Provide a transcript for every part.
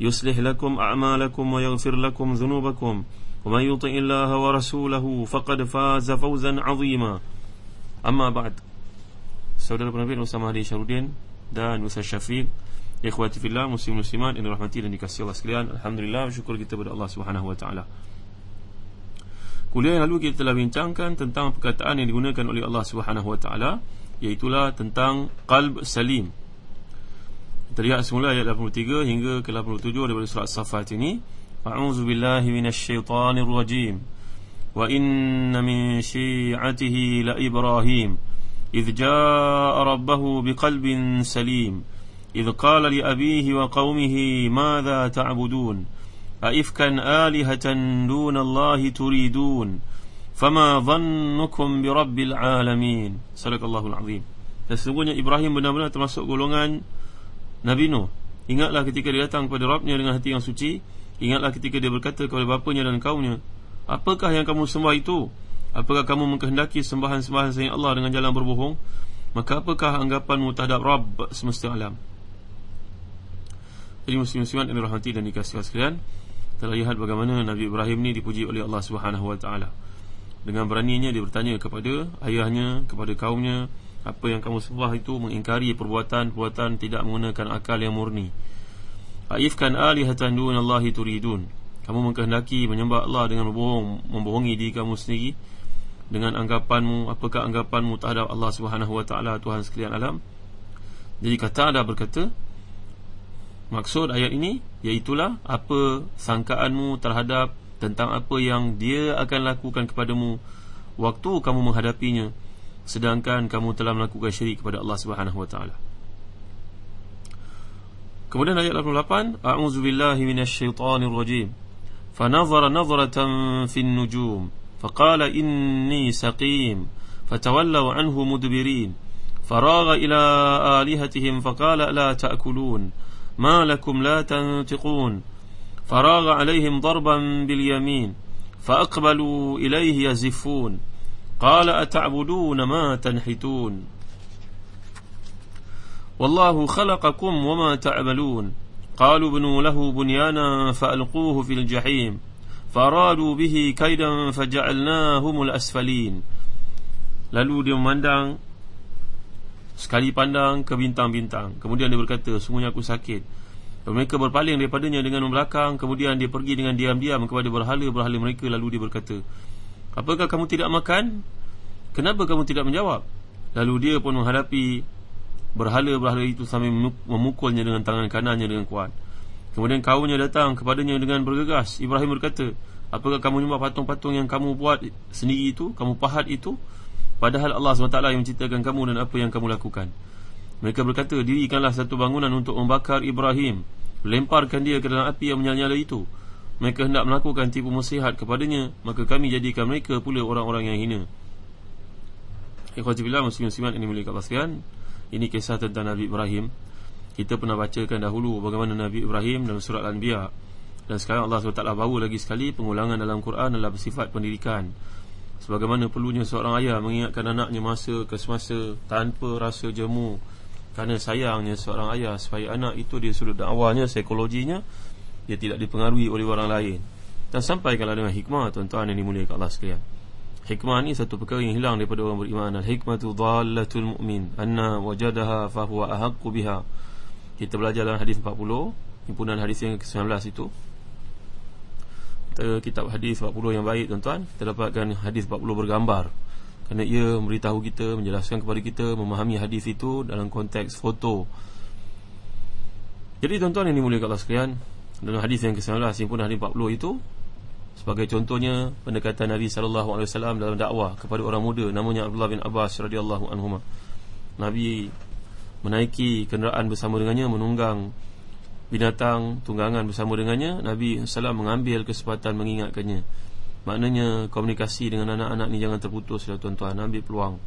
يصلح لكم أعمالكم ويغفر لكم ذنوبكم ومن يطع الله ورسوله فقد فاز فوزا عظيما أما بعد Saudara penerbit Ustaz Mahdi Syarudin dan Ustaz Syafiq Ikhwati fillah muslim muslimat yang dirahmati dan dikasihi Allah sekalian Alhamdulillah bersyukur kita kepada Allah Subhanahu wa taala. Kuliah yang lalu kita telah bincangkan tentang perkataan yang digunakan oleh Allah Subhanahu wa taala iaitu tentang qalb salim Terlihat semula ayat 83 hingga ke 87 daripada surat Safat ini. A'udzu billahi minasy syaithanir rajim. Wa inna min syi'atihi la Ibrahim idh jaa'a rabbahu biqalbin salim. إذ قال لأبيه وقومه ماذا تعبدون أئفكا آلهة دون الله تريدون فما ظنكم برب العالمين صدق الله العظيم Sesungguhnya Ibrahim benar-benar termasuk golongan Nabi Nuh Ingatlah ketika dia datang kepada Rabbnya dengan hati yang suci Ingatlah ketika dia berkata kepada bapanya dan kaumnya Apakah yang kamu sembah itu? Apakah kamu mengkehendaki sembahan-sembahan selain Allah dengan jalan berbohong? Maka apakah anggapanmu terhadap Rabb semesta alam? Jadi muslim-muslimat yang dirahmati dan dikasihi sekalian Telah lihat bagaimana Nabi Ibrahim ni dipuji oleh Allah Taala. Dengan beraninya dia bertanya kepada ayahnya, kepada kaumnya apa yang kamu sembah itu mengingkari perbuatan-perbuatan tidak menggunakan akal yang murni. Aifkan alihatan dun Allah turidun. Kamu mengkehendaki menyembah Allah dengan berbohong, membohongi diri kamu sendiri dengan anggapanmu, apakah anggapanmu terhadap Allah Subhanahu wa taala Tuhan sekalian alam? Jadi kata ada berkata Maksud ayat ini Iaitulah apa sangkaanmu terhadap Tentang apa yang dia akan lakukan kepadamu Waktu kamu menghadapinya sedangkan kamu telah melakukan syirik kepada Allah Subhanahu wa taala. Kemudian ayat 88, a'udzu billahi minasyaitonir rajim. Fanadhara nadhratan fin nujum, faqala inni saqim, fatawallaw anhu mudbirin. Faragha ila alihatihim faqala la ta'kulun, ma lakum la tantiqun. Faragha alaihim darban bil yamin, فأقبلوا إليه يزفون قال أتعبدون ما تنحتون والله خلقكم وما تعملون قالوا ابنوا له بنيانا فألقوه في الجحيم bihi به كيدا al-asfalin Lalu dia memandang Sekali pandang ke bintang-bintang. Kemudian dia berkata Sungguhnya aku sakit. Dan mereka berpaling daripadanya dengan membelakang. Kemudian dia pergi dengan diam-diam kepada berhala Berhala mereka. Lalu dia berkata Apakah kamu tidak makan? Kenapa kamu tidak menjawab? Lalu dia pun menghadapi Berhala-berhala itu sambil memukulnya dengan tangan kanannya dengan kuat Kemudian kaumnya datang kepadanya dengan bergegas Ibrahim berkata Apakah kamu nyembah patung-patung yang kamu buat sendiri itu? Kamu pahat itu? Padahal Allah SWT yang menciptakan kamu dan apa yang kamu lakukan Mereka berkata Dirikanlah satu bangunan untuk membakar Ibrahim Lemparkan dia ke dalam api yang menyala-nyala itu Mereka hendak melakukan tipu muslihat kepadanya Maka kami jadikan mereka pula orang-orang yang hina. Ikhwati billah muslim-muslimat ini mulia sekalian Ini kisah tentang Nabi Ibrahim. Kita pernah bacakan dahulu bagaimana Nabi Ibrahim dalam surat Al-Anbiya. Dan sekarang Allah SWT baru lagi sekali pengulangan dalam Quran adalah bersifat pendidikan. Sebagaimana perlunya seorang ayah mengingatkan anaknya masa ke semasa Tanpa rasa jemu. Kerana sayangnya seorang ayah Supaya anak itu dia sudah dakwahnya, psikologinya Dia tidak dipengaruhi oleh orang lain. Dan sampai kalau dengan hikmah tuan-tuan yang dimuliakan Allah sekalian. Hikmah ni satu perkara yang hilang daripada orang beriman. Al-hikmatu dhallatul mu'min. Anna wajadaha fahuwa ahakku biha. Kita belajar dalam hadis 40 Himpunan hadis yang ke-19 itu. Kata kitab hadis 40 yang baik tuan-tuan. Kita dapatkan hadis 40 bergambar. Kerana ia memberitahu kita menjelaskan kepada kita memahami hadis itu dalam konteks foto. Jadi tuan-tuan yang dimuliakan Allah sekalian dalam hadis yang ke-19 pun hadis 40 itu sebagai contohnya pendekatan Nabi wasallam dalam dakwah kepada orang muda namanya Abdullah bin Abbas radhiyallahu anhuma. Nabi menaiki kenderaan bersama dengannya menunggang binatang tunggangan bersama dengannya. Nabi SAW mengambil kesempatan mengingatkannya. Maknanya komunikasi dengan anak-anak ni jangan terputus ya tuan-tuan. Ambil peluang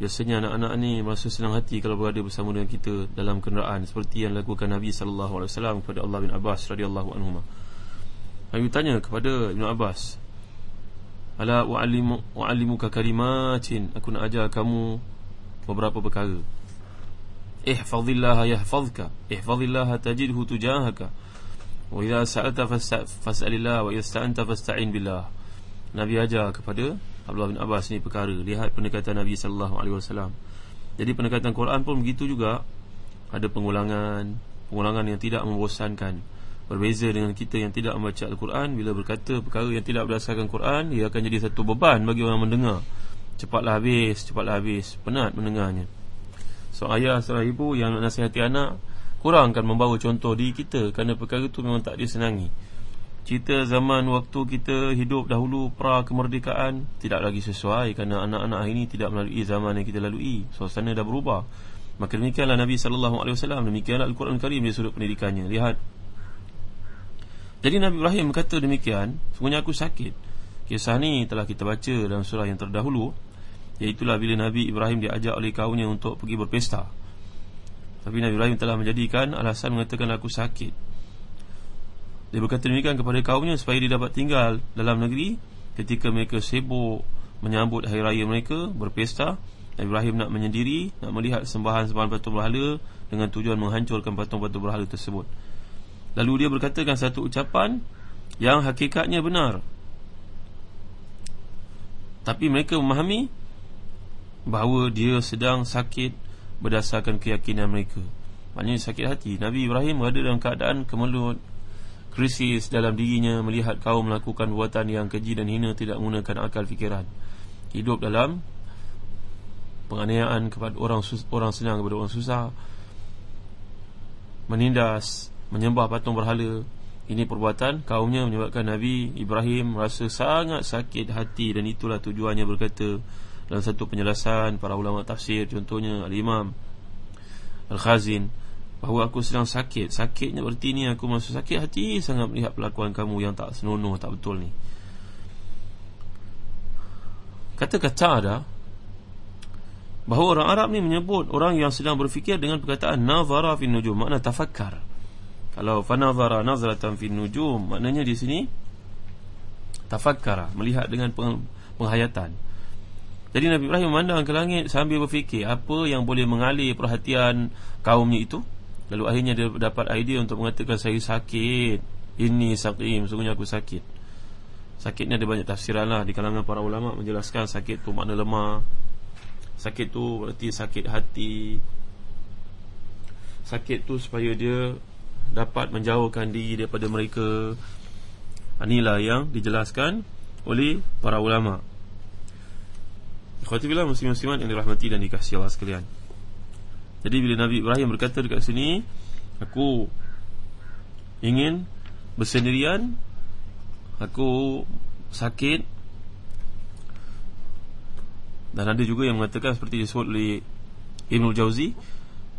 biasanya anak-anak ni merasa senang hati kalau berada bersama dengan kita dalam kenderaan. Seperti yang dilakukan Nabi SAW kepada Allah bin Abbas radhiyallahu anhu. Nabi tanya kepada Ibn Abbas ala wa'alimu wa'alimuka kalimatin? Aku nak ajar kamu beberapa perkara. Ihfazillaha yahfazka ihfazillaha tajidhu tujahaka. Wa idza sa'alta fas'alillah wa idza sta'anta fasta'in billah. Nabi ajar kepada Abdullah bin Abbas ni perkara. Lihat pendekatan Nabi sallallahu alaihi wasallam. Jadi pendekatan Quran pun begitu juga. Ada pengulangan pengulangan yang tidak membosankan. Berbeza dengan kita yang tidak membaca Al-Quran bila berkata perkara yang tidak berdasarkan Quran ia akan jadi satu beban bagi orang mendengar. Cepatlah habis cepatlah habis. Penat mendengarnya. So ayah seorang ibu yang nasihati anak Kurang kan membawa contoh di kita Kerana perkara itu memang tak disenangi Cerita zaman waktu kita hidup dahulu pra kemerdekaan Tidak lagi sesuai Kerana anak-anak ini tidak melalui zaman yang kita lalui. Suasana dah berubah. Maka demikianlah Nabi SAW Demikianlah Al-Quran Karim di sudut pendidikannya. Lihat. Jadi Nabi Ibrahim berkata demikian Sebenarnya aku sakit. Kisah ni telah kita baca dalam surah yang terdahulu Iaitulah bila Nabi Ibrahim diajak oleh kaumnya untuk pergi berpesta. Tapi Nabi Ibrahim telah menjadikan alasan mengatakan aku sakit Dia berkata demikian kepada kaumnya supaya dia dapat tinggal dalam negeri Ketika mereka sibuk menyambut hari raya mereka berpesta Ibrahim nak menyendiri Nak melihat sembahan-sembahan patung berhala Dengan tujuan menghancurkan patung-patung berhala tersebut Lalu dia berkatakan satu ucapan Yang hakikatnya benar Tapi mereka memahami bahawa dia sedang sakit berdasarkan keyakinan mereka. Maknanya sakit hati. Nabi Ibrahim berada dalam keadaan kemelut, krisis dalam dirinya melihat kaum melakukan buatan yang keji dan hina tidak menggunakan akal fikiran. Hidup dalam penganiayaan kepada orang orang senang kepada orang susah. Menindas, menyembah patung berhala. Ini perbuatan kaumnya menyebabkan Nabi Ibrahim rasa sangat sakit hati dan itulah tujuannya berkata dalam satu penjelasan para ulama tafsir contohnya al-Imam Al-Khazin bahawa aku sedang sakit. Sakitnya berarti ni aku masuk sakit hati sangat melihat pelakuan kamu yang tak senonoh tak betul ni. Kata-kata ada bahawa orang Arab ni menyebut orang yang sedang berfikir dengan perkataan nazara fi nujum makna tafakkar. Kalau fanazara nazratan fi nujum maknanya di sini tafakkara melihat dengan penghayatan. Jadi Nabi Ibrahim memandang ke langit sambil berfikir apa yang boleh mengalih perhatian kaumnya itu. Lalu akhirnya dia dapat idea untuk mengatakan saya sakit. Ini sakim, sungguhnya aku sakit. Sakitnya ada banyak tafsiran lah di kalangan para ulama menjelaskan sakit tu makna lemah. Sakit tu berarti sakit hati. Sakit tu supaya dia dapat menjauhkan diri daripada mereka. Inilah yang dijelaskan oleh para ulama. Khawatibillah muslim-muslimat yang dirahmati dan dikasihi Allah sekalian Jadi bila Nabi Ibrahim berkata dekat sini Aku ingin bersendirian Aku sakit Dan ada juga yang mengatakan seperti disebut oleh Ibn Jauzi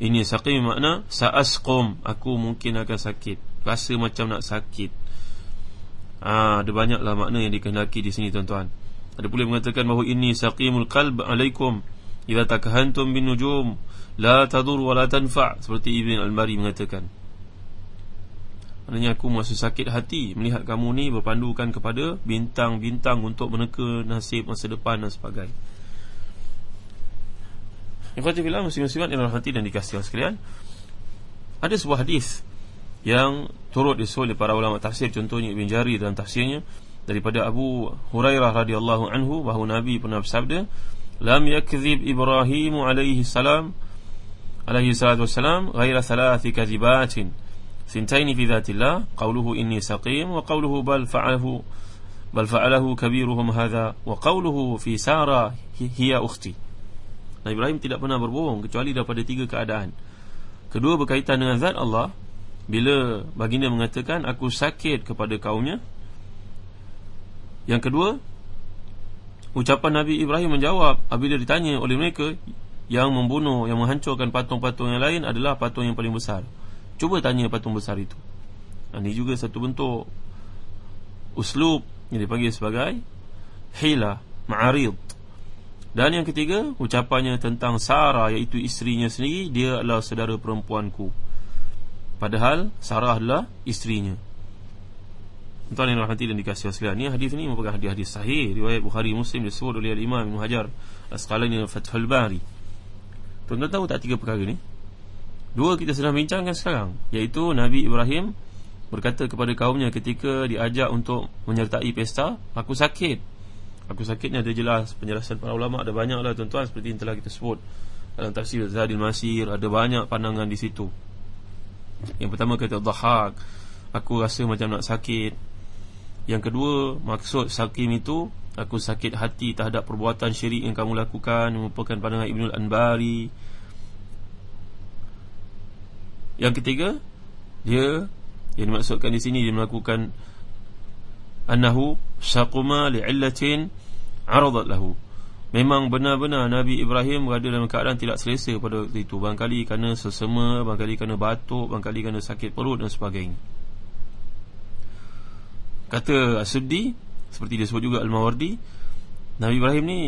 Ini sakit makna Sa'asqom Aku mungkin akan sakit Rasa macam nak sakit. Ah, Ada banyaklah makna yang dikehendaki di sini tuan-tuan. Ada pula mengatakan bahawa ini saqimul qalb alaikum idza takahantum bin nujum la tadur wa la tanfa seperti Ibn Al-Bari mengatakan. Maknanya aku masih sakit hati melihat kamu ni berpandukan kepada bintang-bintang untuk meneka nasib masa depan dan sebagainya. Ikhwati fillah muslim-muslimat yang rahmati dan dikasihi sekalian. Ada sebuah hadis yang turut disusul oleh para ulama tafsir contohnya Ibn Jari dalam tafsirnya daripada Abu Hurairah radhiyallahu anhu bahawa Nabi pernah bersabda lam yakzib Ibrahim alaihi salam alaihi salatu wassalam ghaira thalathi kadhibatin sintain fi dhatillah qawluhu inni saqim wa qawluhu bal fa'alahu bal fa'alahu kabiruhum hadha wa qawluhu fi Sarah hiya ukhti. Nabi Ibrahim tidak pernah berbohong kecuali daripada tiga keadaan. Kedua berkaitan dengan zat Allah bila baginda mengatakan aku sakit kepada kaumnya. Yang kedua ucapan Nabi Ibrahim menjawab apabila ditanya oleh mereka yang membunuh yang menghancurkan patung-patung yang lain adalah patung yang paling besar. Cuba tanya patung besar itu. Ini juga satu bentuk uslub yang dipanggil sebagai hila ma'arid. Dan yang ketiga ucapannya tentang Sarah iaitu isterinya sendiri dia adalah saudara perempuanku. Padahal Sarah adalah isterinya Tuan yang rahmati dan dikasih sekalian. Ini hadis ini merupakan hadis-hadis sahih. Riwayat Bukhari Muslim disebut oleh Imam Ibn Hajar Asqalani Fathul Bari. Tuan-tuan tahu tak tiga perkara ni? Dua kita sedang bincangkan sekarang Iaitu Nabi Ibrahim berkata kepada kaumnya ketika diajak untuk menyertai pesta aku sakit. Aku sakit ni ada jelas penjelasan para ulama ada banyak lah tuan-tuan seperti yang telah kita sebut dalam tafsir Zadil Masir ada banyak pandangan di situ. Yang pertama kata dhahak aku rasa macam nak sakit yang kedua maksud sakim itu aku sakit hati terhadap perbuatan syirik yang kamu lakukan merupakan pandangan Ibnul Anbari. Yang ketiga dia yang dimaksudkan di sini dia melakukan annahu saquma li'illatin aradat lahu. Memang benar-benar Nabi Ibrahim berada dalam keadaan tidak selesa pada waktu itu. Barangkali kerana sesama barangkali kerana batuk barangkali kerana sakit perut dan sebagainya kata As-Suddi seperti dia sebut juga Al-Mawardi Nabi Ibrahim ni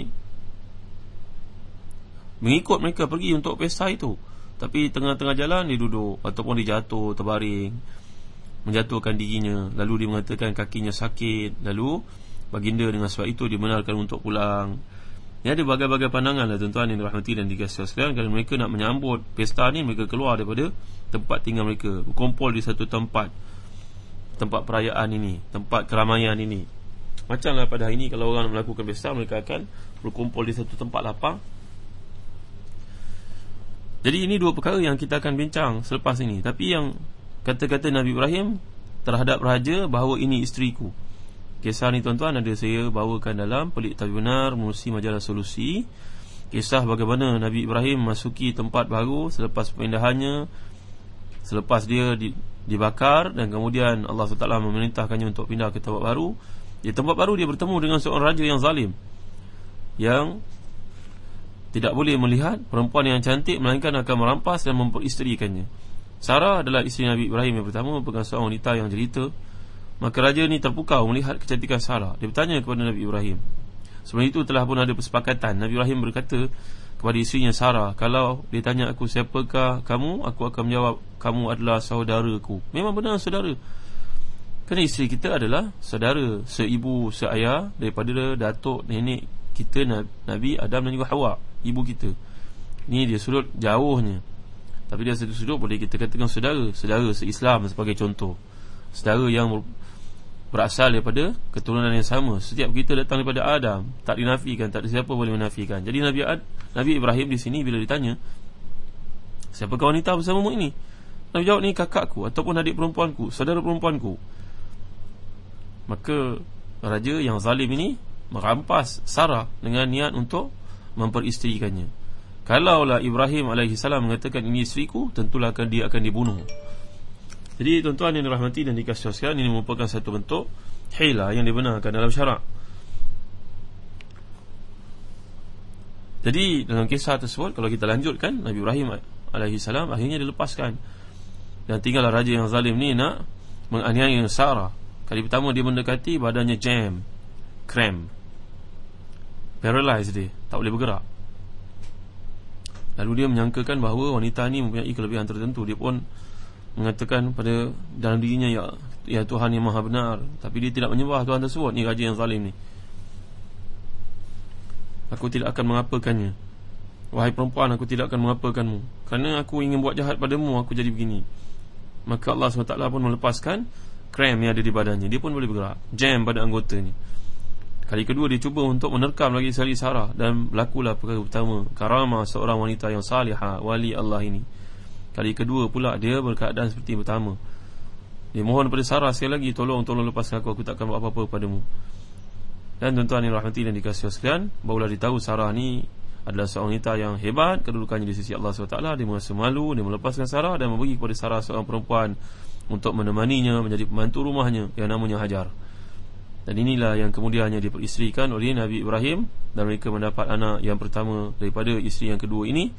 mengikut mereka pergi untuk pesta itu. Tapi tengah-tengah jalan dia duduk ataupun dia jatuh terbaring menjatuhkan dirinya lalu dia mengatakan kakinya sakit. Lalu baginda dengan sebab itu dibenarkan untuk pulang. Ini ada berbagai-bagai pandangan lah tuan-tuan yang dirahmati dan dikasih sekalian. Kalau mereka nak menyambut pesta ni mereka keluar daripada tempat tinggal mereka. Berkumpul di satu tempat tempat perayaan ini tempat keramaian ini macamlah pada hari ini kalau orang melakukan pesta mereka akan berkumpul di satu tempat lapang jadi ini dua perkara yang kita akan bincang selepas ini tapi yang kata-kata Nabi Ibrahim terhadap raja bahawa ini isteriku. Kisah ni tuan-tuan ada saya bawakan dalam pelik tapi benar menusi majalah solusi. Kisah bagaimana Nabi Ibrahim masuki tempat baru selepas pindahannya selepas dia di, dibakar dan kemudian Allah SWT memerintahkannya untuk pindah ke tempat baru. Di tempat baru dia bertemu dengan seorang raja yang zalim yang tidak boleh melihat perempuan yang cantik melainkan akan merampas dan memperisterikannya. Sarah adalah isteri Nabi Ibrahim yang pertama Bukan seorang wanita yang cerita Maka raja ni terpukau melihat kecantikan Sarah Dia bertanya kepada Nabi Ibrahim Sebelum itu telah pun ada persepakatan Nabi Ibrahim berkata kepada isterinya Sarah Kalau dia tanya aku siapakah kamu Aku akan menjawab kamu adalah saudaraku Memang benar saudara. Kerana isteri kita adalah saudara Seibu, seayah Daripada datuk, nenek kita Nabi Adam dan juga Hawa Ibu kita. Ini dia sudut jauhnya. Tapi dia satu sudut boleh kita katakan saudara. Saudara se-Islam sebagai contoh. Saudara yang berasal daripada keturunan yang sama. Setiap kita datang daripada Adam Tak dinafikan, tak ada siapa boleh menafikan. Jadi Nabi Ad, Nabi Ibrahim di sini bila ditanya Siapakah wanita bersamamu ini? Nabi jawab ni kakakku ataupun adik perempuanku Saudara perempuanku. Maka Raja yang zalim ini Merampas Sarah dengan niat untuk Memperisterikannya. Kalaulah Ibrahim AS mengatakan ini isteriku Tentulah akan dia akan dibunuh Jadi tuan-tuan yang dirahmati dan dikasih sekalian Ini merupakan satu bentuk Hila yang dibenarkan dalam syarak. Jadi dalam kisah tersebut Kalau kita lanjutkan Nabi Ibrahim AS akhirnya dilepaskan. Dan tinggallah raja yang zalim ni nak Menganiaya Sarah. Kali pertama dia mendekati badannya jam Cramp Paralyzed dia Tak boleh bergerak. Lalu dia menyangkakan bahawa wanita ini mempunyai kelebihan tertentu. Dia pun mengatakan pada dalam dirinya Ya, ya Tuhan yang maha benar. Tapi dia tidak menyembah Tuhan tersebut Ini raja yang zalim ni. Aku tidak akan mengapakannya. Wahai perempuan aku tidak akan mengapakanmu. Kerana aku ingin buat jahat padamu Aku jadi begini. Maka Allah SWT pun melepaskan Krem yang ada di badannya. Dia pun boleh bergerak. Jam pada anggotanya. Kali kedua dia cuba untuk menerkam lagi sekali Sarah Dan berlakulah perkara pertama. Karamah seorang wanita yang salihah Wali Allah ini Kali kedua pula dia berkeadaan seperti pertama. Dia mohon kepada Sarah sekali lagi Tolong, tolong lepaskan aku Aku takkan buat apa-apa padamu. Dan tuan-tuan yang rahmati dan dikasihi sekalian Barulah ditahu Sarah ni adalah seorang wanita yang hebat Kedudukannya di sisi Allah SWT. Dia merasa malu, dia melepaskan Sarah Dan memberi kepada Sarah seorang perempuan Untuk menemaninya, menjadi pembantu rumahnya Yang namanya Hajar. Dan inilah yang kemudiannya diperisterikan oleh Nabi Ibrahim Dan mereka mendapat anak yang pertama Daripada isteri yang kedua ini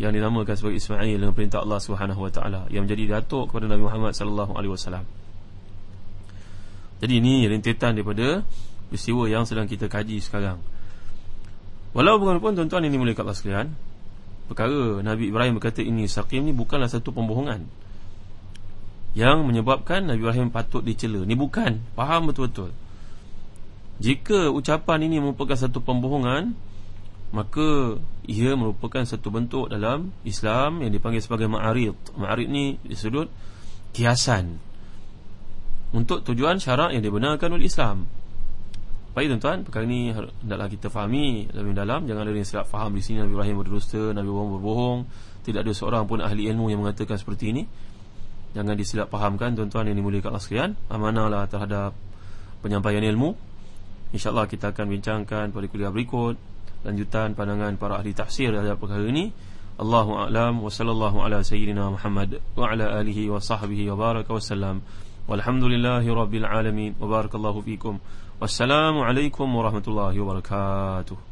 Yang dinamakan sebagai Ismail Dengan perintah Allah SWT Yang menjadi datuk kepada Nabi Muhammad SAW Jadi ini rentetan daripada peristiwa yang sedang kita kaji sekarang. Walau bagaimanapun tuan-tuan ini mulai Allah sekalian Perkara Nabi Ibrahim berkata ini Saqim ni bukanlah satu pembohongan Yang menyebabkan Nabi Ibrahim patut dicela. Ini bukan, faham betul-betul? Jika ucapan ini merupakan satu pembohongan Maka ia merupakan satu bentuk dalam Islam Yang dipanggil sebagai ma'arid. Ma'arid ni disudut kiasan. Untuk tujuan syarak yang dibenarkan oleh Islam. Baik tuan-tuan, perkara ini hendaklah kita fahami lebih dalam. Jangan ada yang silap faham di sini. Nabi Ibrahim berdusta, Nabi Ibrahim berbohong. Tidak ada seorang pun ahli ilmu yang mengatakan seperti ini. Jangan disilap fahamkan tuan-tuan yang dimuliakan Allah sekalian. Amanahlah terhadap penyampaian ilmu. InsyaAllah kita akan bincangkan pada kuliah berikut Lanjutan pandangan para ahli tafsir terhadap perkara ini. Allahu a'lam wa sallallahu ala sayyidina Muhammad wa ala alihi wa sahbihi wa baraka wa sallam. Walhamdulillahi rabbil alamin. Wa barakallahu fikum. Wassalamualaikum warahmatullahi wabarakatuh